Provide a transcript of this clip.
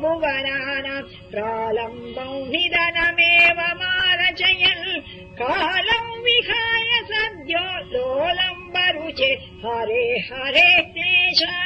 भुवनानाम् प्रालम्बौ निधनमेव मारचयन्। कालम् विहाय सद्यो लोलम्बरुचे। हरे हरे क्लेशा